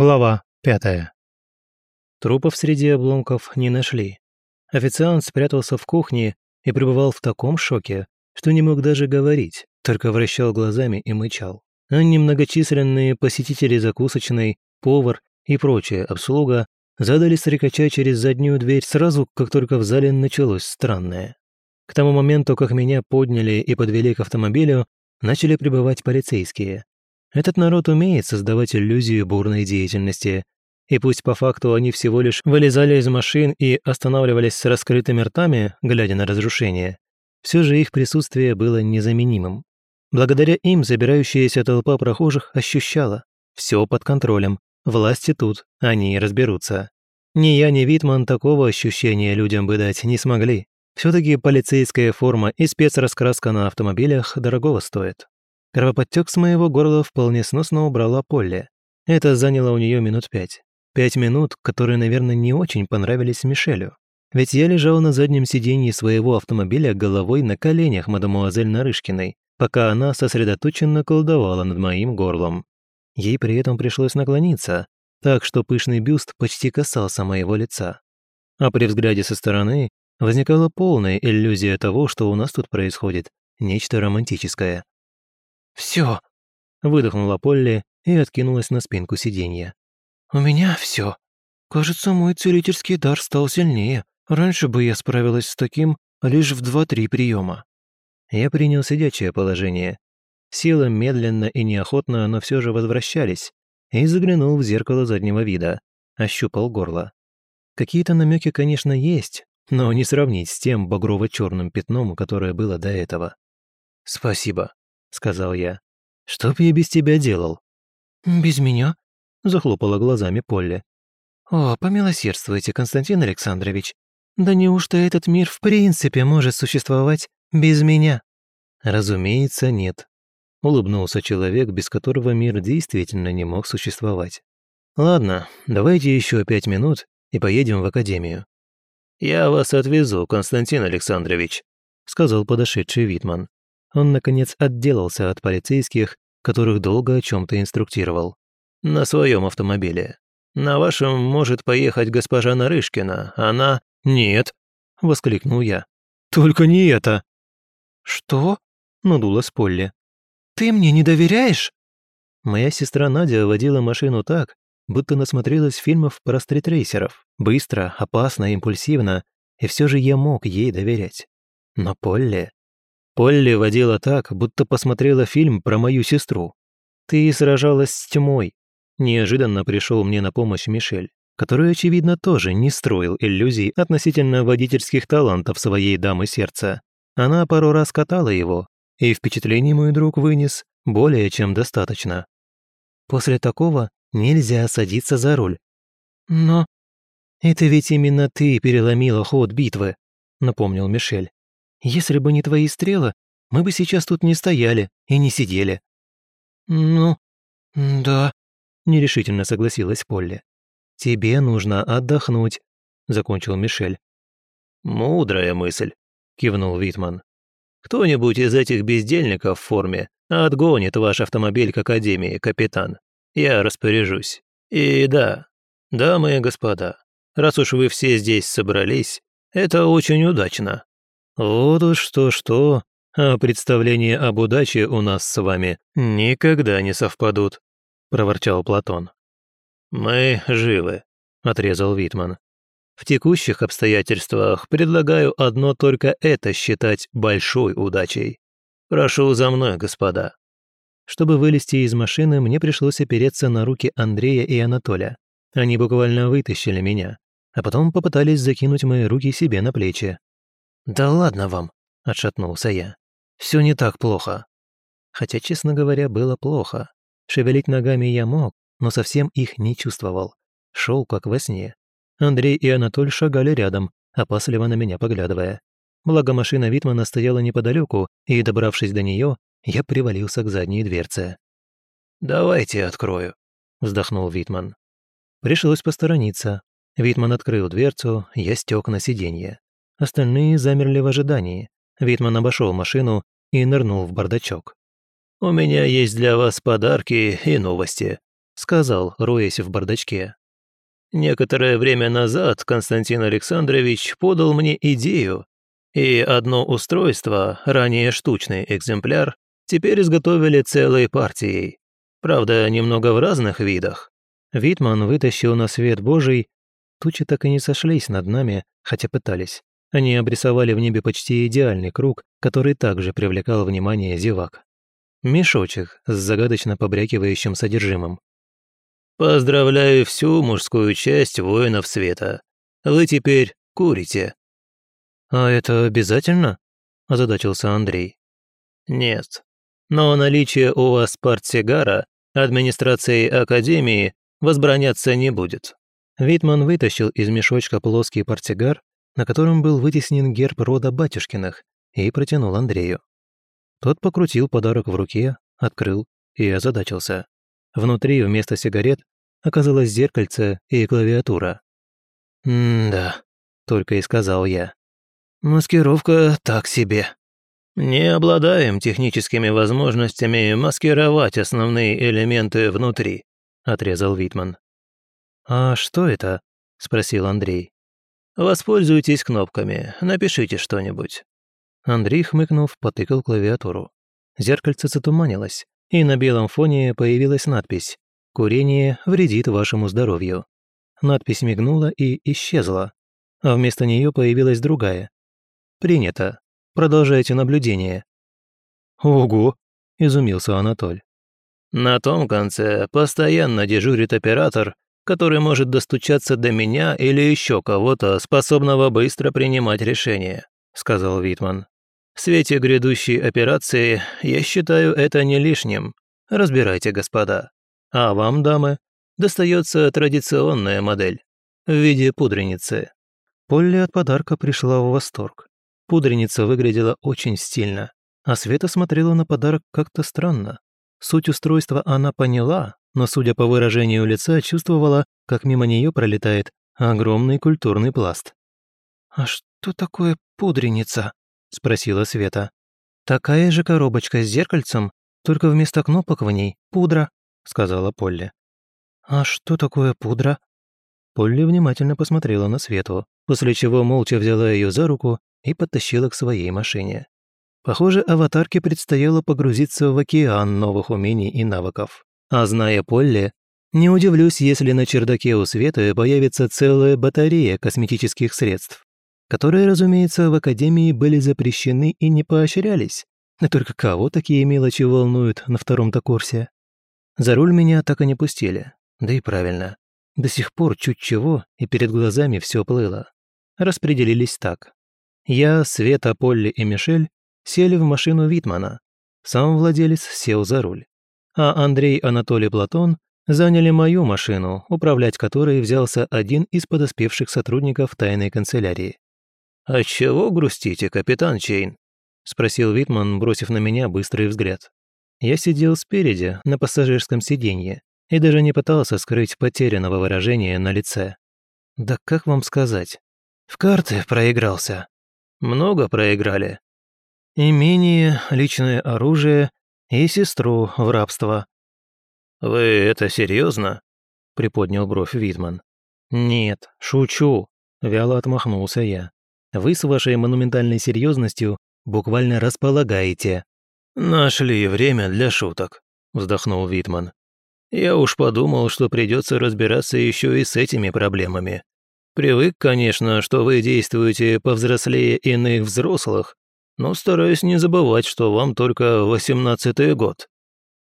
Глава пятая. Трупов среди обломков не нашли. Официант спрятался в кухне и пребывал в таком шоке, что не мог даже говорить, только вращал глазами и мычал. А немногочисленные посетители закусочной, повар и прочая обслуга задали стрекача через заднюю дверь сразу, как только в зале началось странное. К тому моменту, как меня подняли и подвели к автомобилю, начали прибывать полицейские. Этот народ умеет создавать иллюзию бурной деятельности. И пусть по факту они всего лишь вылезали из машин и останавливались с раскрытыми ртами, глядя на разрушение, все же их присутствие было незаменимым. Благодаря им забирающаяся толпа прохожих ощущала все под контролем, власти тут, они разберутся. Ни я, ни Витман такого ощущения людям бы дать не смогли. все таки полицейская форма и спецраскраска на автомобилях дорогого стоит. Кровоподтек с моего горла вполне сносно убрала Полли. Это заняло у нее минут пять. Пять минут, которые, наверное, не очень понравились Мишелю. Ведь я лежал на заднем сиденье своего автомобиля головой на коленях мадемуазель Нарышкиной, пока она сосредоточенно колдовала над моим горлом. Ей при этом пришлось наклониться, так что пышный бюст почти касался моего лица. А при взгляде со стороны возникала полная иллюзия того, что у нас тут происходит, нечто романтическое. Все, выдохнула Полли и откинулась на спинку сиденья. «У меня все. Кажется, мой целительский дар стал сильнее. Раньше бы я справилась с таким лишь в два-три приема. Я принял сидячее положение. Силы медленно и неохотно, но все же возвращались, и заглянул в зеркало заднего вида, ощупал горло. Какие-то намеки, конечно, есть, но не сравнить с тем багрово-черным пятном, которое было до этого. «Спасибо», — сказал я. «Что б я без тебя делал?» «Без меня?» — захлопала глазами Полли. «О, помилосердствуйте, Константин Александрович. Да неужто этот мир в принципе может существовать без меня?» «Разумеется, нет», — улыбнулся человек, без которого мир действительно не мог существовать. «Ладно, давайте еще пять минут и поедем в академию». «Я вас отвезу, Константин Александрович», — сказал подошедший Витман он, наконец, отделался от полицейских, которых долго о чем то инструктировал. «На своем автомобиле. На вашем может поехать госпожа Нарышкина, она...» «Нет!» — воскликнул я. «Только не это!» «Что?» — надулась Полли. «Ты мне не доверяешь?» Моя сестра Надя водила машину так, будто насмотрелась фильмов про стритрейсеров. Быстро, опасно, импульсивно, и все же я мог ей доверять. Но Полли... Полли водила так, будто посмотрела фильм про мою сестру. Ты сражалась с тьмой. Неожиданно пришел мне на помощь Мишель, который, очевидно, тоже не строил иллюзий относительно водительских талантов своей дамы сердца. Она пару раз катала его, и впечатлений мой друг вынес более чем достаточно. После такого нельзя садиться за руль. Но это ведь именно ты переломила ход битвы, напомнил Мишель. Если бы не твои стрелы, мы бы сейчас тут не стояли и не сидели». «Ну, да», — нерешительно согласилась Полли. «Тебе нужно отдохнуть», — закончил Мишель. «Мудрая мысль», — кивнул Витман. «Кто-нибудь из этих бездельников в форме отгонит ваш автомобиль к Академии, капитан. Я распоряжусь. И да, дамы и господа, раз уж вы все здесь собрались, это очень удачно. Вот уж что-что, а представления об удаче у нас с вами никогда не совпадут», — проворчал Платон. «Мы живы», — отрезал Витман. «В текущих обстоятельствах предлагаю одно только это считать большой удачей. Прошу за мной, господа». Чтобы вылезти из машины, мне пришлось опереться на руки Андрея и Анатолия. Они буквально вытащили меня, а потом попытались закинуть мои руки себе на плечи. «Да ладно вам», — отшатнулся я. Все не так плохо». Хотя, честно говоря, было плохо. Шевелить ногами я мог, но совсем их не чувствовал. Шел как во сне. Андрей и Анатоль шагали рядом, опасливо на меня поглядывая. Благо машина Витмана стояла неподалеку, и, добравшись до нее, я привалился к задней дверце. «Давайте открою», — вздохнул Витман. Пришлось посторониться. Витман открыл дверцу, я стек на сиденье. Остальные замерли в ожидании. Витман обошел машину и нырнул в бардачок. «У меня есть для вас подарки и новости», сказал, роясь в бардачке. «Некоторое время назад Константин Александрович подал мне идею, и одно устройство, ранее штучный экземпляр, теперь изготовили целой партией. Правда, немного в разных видах». Витман вытащил на свет Божий. Тучи так и не сошлись над нами, хотя пытались. Они обрисовали в небе почти идеальный круг, который также привлекал внимание зевак. Мешочек с загадочно побрякивающим содержимым. «Поздравляю всю мужскую часть воинов света. Вы теперь курите». «А это обязательно?» – озадачился Андрей. «Нет. Но наличие у вас портсигара администрацией Академии возбраняться не будет». Витман вытащил из мешочка плоский портсигар на котором был вытеснен герб рода Батюшкиных, и протянул Андрею. Тот покрутил подарок в руке, открыл и озадачился. Внутри вместо сигарет оказалось зеркальце и клавиатура. «М-да», — только и сказал я. «Маскировка так себе». «Не обладаем техническими возможностями маскировать основные элементы внутри», — отрезал Витман. «А что это?» — спросил Андрей. Воспользуйтесь кнопками, напишите что-нибудь». Андрей, хмыкнув, потыкал клавиатуру. Зеркальце затуманилось, и на белом фоне появилась надпись «Курение вредит вашему здоровью». Надпись мигнула и исчезла, а вместо нее появилась другая. «Принято. Продолжайте наблюдение». «Ого!» – изумился Анатоль. «На том конце постоянно дежурит оператор который может достучаться до меня или еще кого-то, способного быстро принимать решения», — сказал Витман. «В свете грядущей операции я считаю это не лишним. Разбирайте, господа. А вам, дамы, достается традиционная модель в виде пудреницы». Полли от подарка пришла в восторг. Пудреница выглядела очень стильно, а Света смотрела на подарок как-то странно. Суть устройства она поняла, но, судя по выражению лица, чувствовала, как мимо нее пролетает огромный культурный пласт. «А что такое пудреница?» – спросила Света. «Такая же коробочка с зеркальцем, только вместо кнопок в ней пудра», – сказала Полли. «А что такое пудра?» Полли внимательно посмотрела на Свету, после чего молча взяла ее за руку и подтащила к своей машине. Похоже, аватарке предстояло погрузиться в океан новых умений и навыков. А зная Полли, не удивлюсь, если на чердаке у Светы появится целая батарея косметических средств, которые, разумеется, в Академии были запрещены и не поощрялись. Но только кого такие мелочи волнуют на втором-то курсе? За руль меня так и не пустили. Да и правильно. До сих пор чуть чего, и перед глазами все плыло. Распределились так. Я, Света, Полли и Мишель сели в машину Витмана. Сам владелец сел за руль а Андрей, Анатолий, Платон заняли мою машину, управлять которой взялся один из подоспевших сотрудников тайной канцелярии. «А чего грустите, капитан Чейн?» – спросил Витман, бросив на меня быстрый взгляд. Я сидел спереди, на пассажирском сиденье, и даже не пытался скрыть потерянного выражения на лице. Да как вам сказать? В карты проигрался. Много проиграли. Имение, личное оружие и сестру в рабство». «Вы это серьезно? приподнял бровь Витман. «Нет, шучу», – вяло отмахнулся я. «Вы с вашей монументальной серьезностью буквально располагаете». «Нашли время для шуток», – вздохнул Витман. «Я уж подумал, что придется разбираться еще и с этими проблемами. Привык, конечно, что вы действуете повзрослее иных взрослых, но стараюсь не забывать, что вам только восемнадцатый год».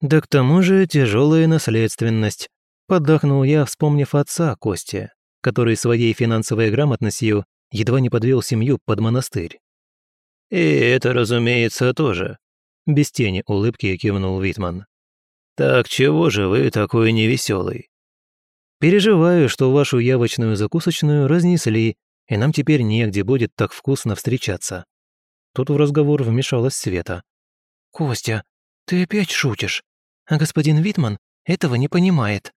«Да к тому же тяжелая наследственность», – поддохнул я, вспомнив отца Кости, который своей финансовой грамотностью едва не подвел семью под монастырь. «И это, разумеется, тоже», – без тени улыбки кивнул Витман. «Так чего же вы такой невеселый? «Переживаю, что вашу явочную закусочную разнесли, и нам теперь негде будет так вкусно встречаться», Тут в разговор вмешалась Света. «Костя, ты опять шутишь, а господин Витман этого не понимает.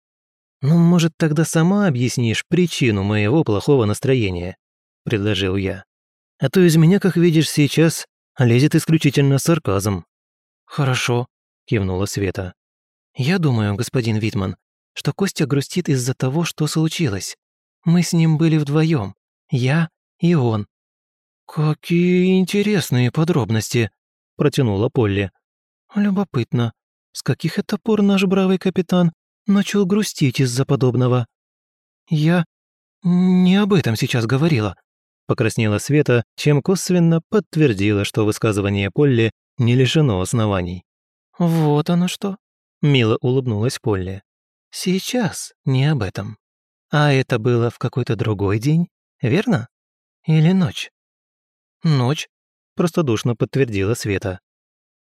Ну, может, тогда сама объяснишь причину моего плохого настроения?» – предложил я. «А то из меня, как видишь сейчас, лезет исключительно сарказм». «Хорошо», – кивнула Света. «Я думаю, господин Витман, что Костя грустит из-за того, что случилось. Мы с ним были вдвоем, я и он». «Какие интересные подробности», — протянула Полли. «Любопытно, с каких это пор наш бравый капитан начал грустить из-за подобного?» «Я не об этом сейчас говорила», — покраснела Света, чем косвенно подтвердила, что высказывание Полли не лишено оснований. «Вот оно что», — мило улыбнулась Полли. «Сейчас не об этом. А это было в какой-то другой день, верно? Или ночь?» «Ночь», — простодушно подтвердила Света.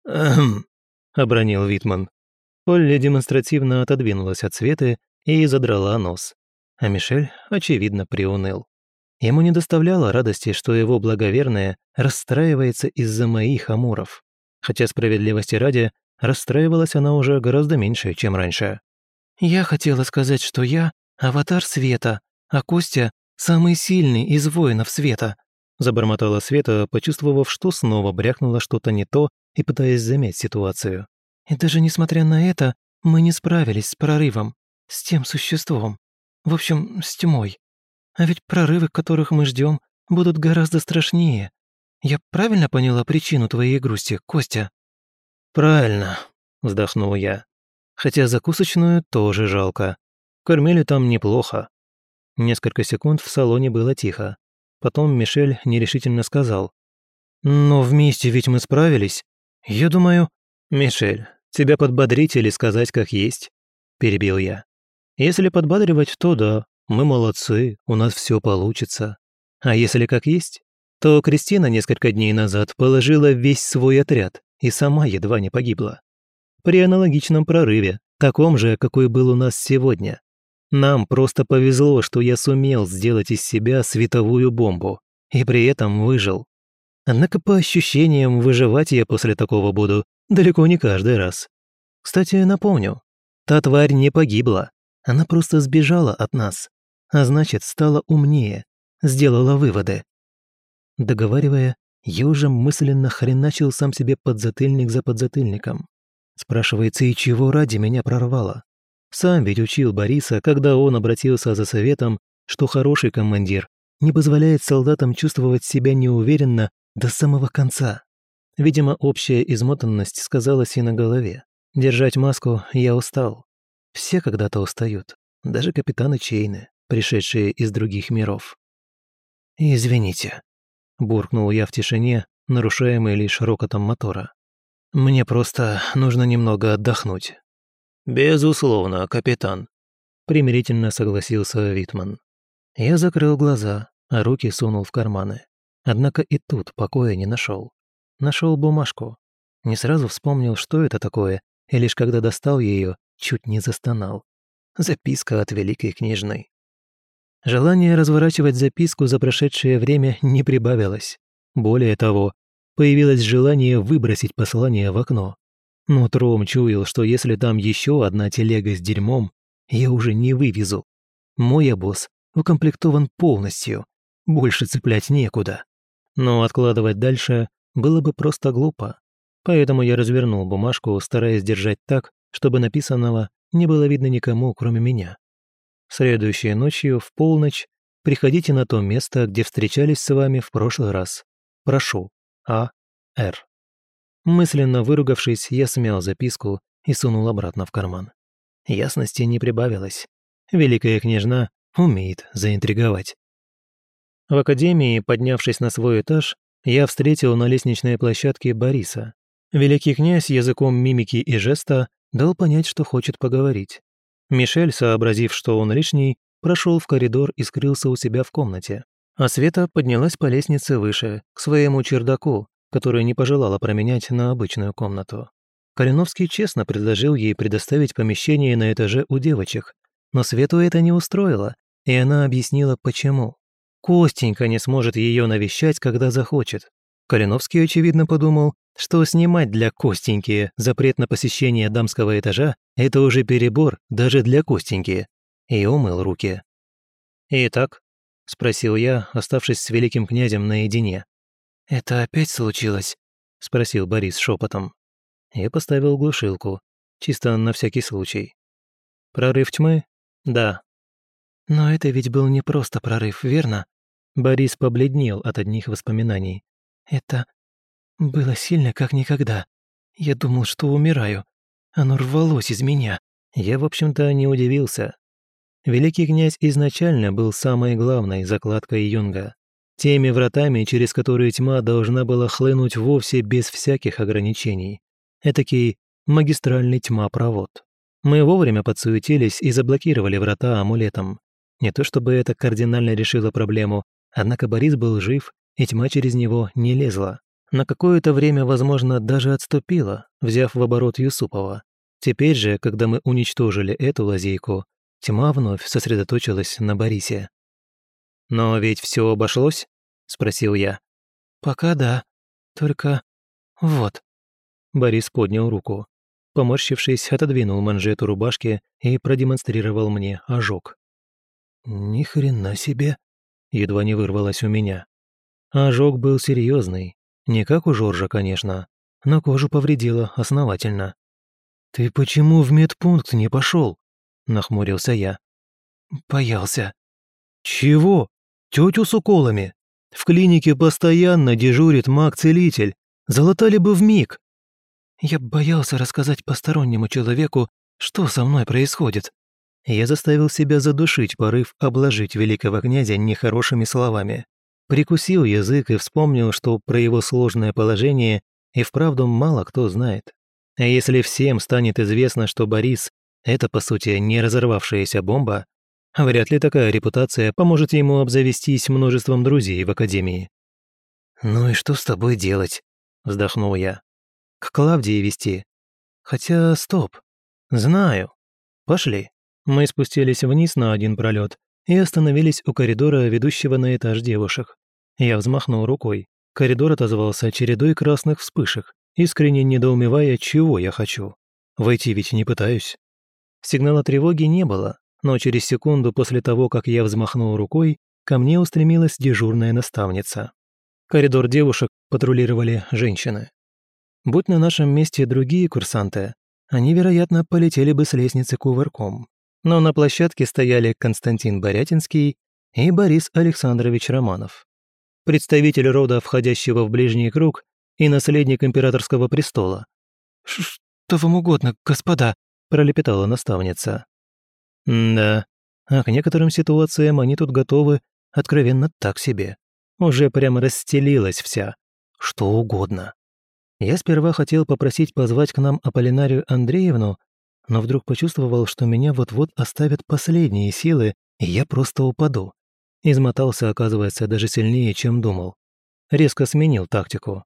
«Ахм», — обронил Витман. Полли демонстративно отодвинулась от Светы и задрала нос. А Мишель, очевидно, приуныл. Ему не доставляло радости, что его благоверная расстраивается из-за моих амуров. Хотя справедливости ради, расстраивалась она уже гораздо меньше, чем раньше. «Я хотела сказать, что я — аватар света, а Костя — самый сильный из воинов света», забормотала Света, почувствовав, что снова брякнула что-то не то и пытаясь замять ситуацию. «И даже несмотря на это, мы не справились с прорывом, с тем существом. В общем, с тьмой. А ведь прорывы, которых мы ждем, будут гораздо страшнее. Я правильно поняла причину твоей грусти, Костя?» «Правильно», — вздохнул я. «Хотя закусочную тоже жалко. Кормили там неплохо». Несколько секунд в салоне было тихо. Потом Мишель нерешительно сказал. «Но вместе ведь мы справились. Я думаю...» «Мишель, тебя подбодрить или сказать как есть?» Перебил я. «Если подбадривать, то да, мы молодцы, у нас все получится. А если как есть, то Кристина несколько дней назад положила весь свой отряд и сама едва не погибла. При аналогичном прорыве, таком же, какой был у нас сегодня, нам просто повезло, что я сумел сделать из себя световую бомбу и при этом выжил. Однако по ощущениям выживать я после такого буду далеко не каждый раз. Кстати, напомню, та тварь не погибла, она просто сбежала от нас, а значит, стала умнее, сделала выводы. Договаривая, я уже мысленно хреначил сам себе подзатыльник за подзатыльником. Спрашивается, и чего ради меня прорвало? Сам ведь учил Бориса, когда он обратился за советом, что хороший командир не позволяет солдатам чувствовать себя неуверенно до самого конца. Видимо, общая измотанность сказалась и на голове. Держать маску я устал. Все когда-то устают, даже капитаны Чейны, пришедшие из других миров. «Извините», — буркнул я в тишине, нарушаемый лишь рокотом мотора. «Мне просто нужно немного отдохнуть». «Безусловно, капитан», — примирительно согласился Витман. Я закрыл глаза, а руки сунул в карманы. Однако и тут покоя не нашел. Нашел бумажку. Не сразу вспомнил, что это такое, и лишь когда достал ее, чуть не застонал. Записка от великой княжны. Желание разворачивать записку за прошедшее время не прибавилось. Более того, появилось желание выбросить послание в окно. Но Тром чуял, что если там еще одна телега с дерьмом, я уже не вывезу. Мой обоз укомплектован полностью, больше цеплять некуда. Но откладывать дальше было бы просто глупо. Поэтому я развернул бумажку, стараясь держать так, чтобы написанного не было видно никому, кроме меня. Следующей ночью, в полночь, приходите на то место, где встречались с вами в прошлый раз. Прошу. А. Р. Мысленно выругавшись, я смял записку и сунул обратно в карман. Ясности не прибавилось. Великая княжна умеет заинтриговать. В академии, поднявшись на свой этаж, я встретил на лестничной площадке Бориса. Великий князь языком мимики и жеста дал понять, что хочет поговорить. Мишель, сообразив, что он лишний, прошел в коридор и скрылся у себя в комнате. А Света поднялась по лестнице выше, к своему чердаку, который не пожелала променять на обычную комнату. Калиновский честно предложил ей предоставить помещение на этаже у девочек, но Свету это не устроило, и она объяснила, почему. Костенька не сможет ее навещать, когда захочет. Калиновский, очевидно, подумал, что снимать для Костеньки запрет на посещение дамского этажа – это уже перебор даже для Костеньки, и умыл руки. «Итак?» – спросил я, оставшись с великим князем наедине. «Это опять случилось?» – спросил Борис шепотом. Я поставил глушилку, чисто на всякий случай. Прорыв тьмы? Да. Но это ведь был не просто прорыв, верно? Борис побледнел от одних воспоминаний. Это было сильно, как никогда. Я думал, что умираю. Оно рвалось из меня. Я, в общем-то, не удивился. Великий князь изначально был самой главной закладкой Юнга. Теми вратами, через которые тьма должна была хлынуть вовсе без всяких ограничений. Этакий магистральный тьма-провод. Мы вовремя подсуетились и заблокировали врата амулетом. Не то чтобы это кардинально решило проблему, однако Борис был жив, и тьма через него не лезла. На какое-то время, возможно, даже отступила, взяв в оборот Юсупова. Теперь же, когда мы уничтожили эту лазейку, тьма вновь сосредоточилась на Борисе. «Но ведь все обошлось?» – спросил я. «Пока да. Только вот». Борис поднял руку. Поморщившись, отодвинул манжету рубашки и продемонстрировал мне ожог. «Ни хрена себе!» – едва не вырвалось у меня. Ожог был серьезный, не как у Жоржа, конечно, но кожу повредило основательно. «Ты почему в медпункт не пошел? нахмурился я. «Боялся». «Чего? Тетю с уколами? В клинике постоянно дежурит маг-целитель. Залатали бы в миг. Я боялся рассказать постороннему человеку, что со мной происходит. Я заставил себя задушить порыв обложить великого князя нехорошими словами. Прикусил язык и вспомнил, что про его сложное положение и вправду мало кто знает. А если всем станет известно, что Борис – это, по сути, не разорвавшаяся бомба, вряд ли такая репутация поможет ему обзавестись множеством друзей в Академии. «Ну и что с тобой делать?» – вздохнул я. «К Клавдии вести. Хотя, стоп. Знаю. Пошли». Мы спустились вниз на один пролет и остановились у коридора, ведущего на этаж девушек. Я взмахнул рукой. Коридор отозвался чередой красных вспышек, искренне недоумевая, чего я хочу. Войти ведь не пытаюсь. Сигнала тревоги не было, но через секунду после того, как я взмахнул рукой, ко мне устремилась дежурная наставница. Коридор девушек патрулировали женщины. Будь на нашем месте другие курсанты, они, вероятно, полетели бы с лестницы кувырком. Но на площадке стояли Константин Борятинский и Борис Александрович Романов. Представитель рода, входящего в ближний круг, и наследник императорского престола. «Что вам угодно, господа?» – пролепетала наставница. «Да, а к некоторым ситуациям они тут готовы откровенно так себе. Уже прямо расстелилась вся. Что угодно. Я сперва хотел попросить позвать к нам Аполлинарию Андреевну, но вдруг почувствовал, что меня вот-вот оставят последние силы, и я просто упаду. Измотался, оказывается, даже сильнее, чем думал. Резко сменил тактику.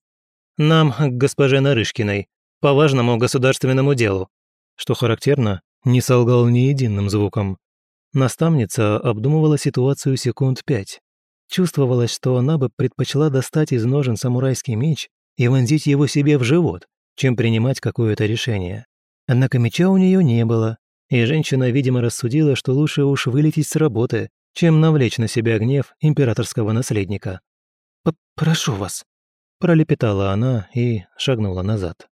Нам, к госпоже Нарышкиной, по важному государственному делу. Что характерно, не солгал ни единым звуком. Наставница обдумывала ситуацию секунд пять. Чувствовалось, что она бы предпочла достать из ножен самурайский меч и вонзить его себе в живот, чем принимать какое-то решение. Однако меча у нее не было, и женщина, видимо, рассудила, что лучше уж вылететь с работы, чем навлечь на себя гнев императорского наследника. «Прошу вас», Пролепетала она и шагнула назад.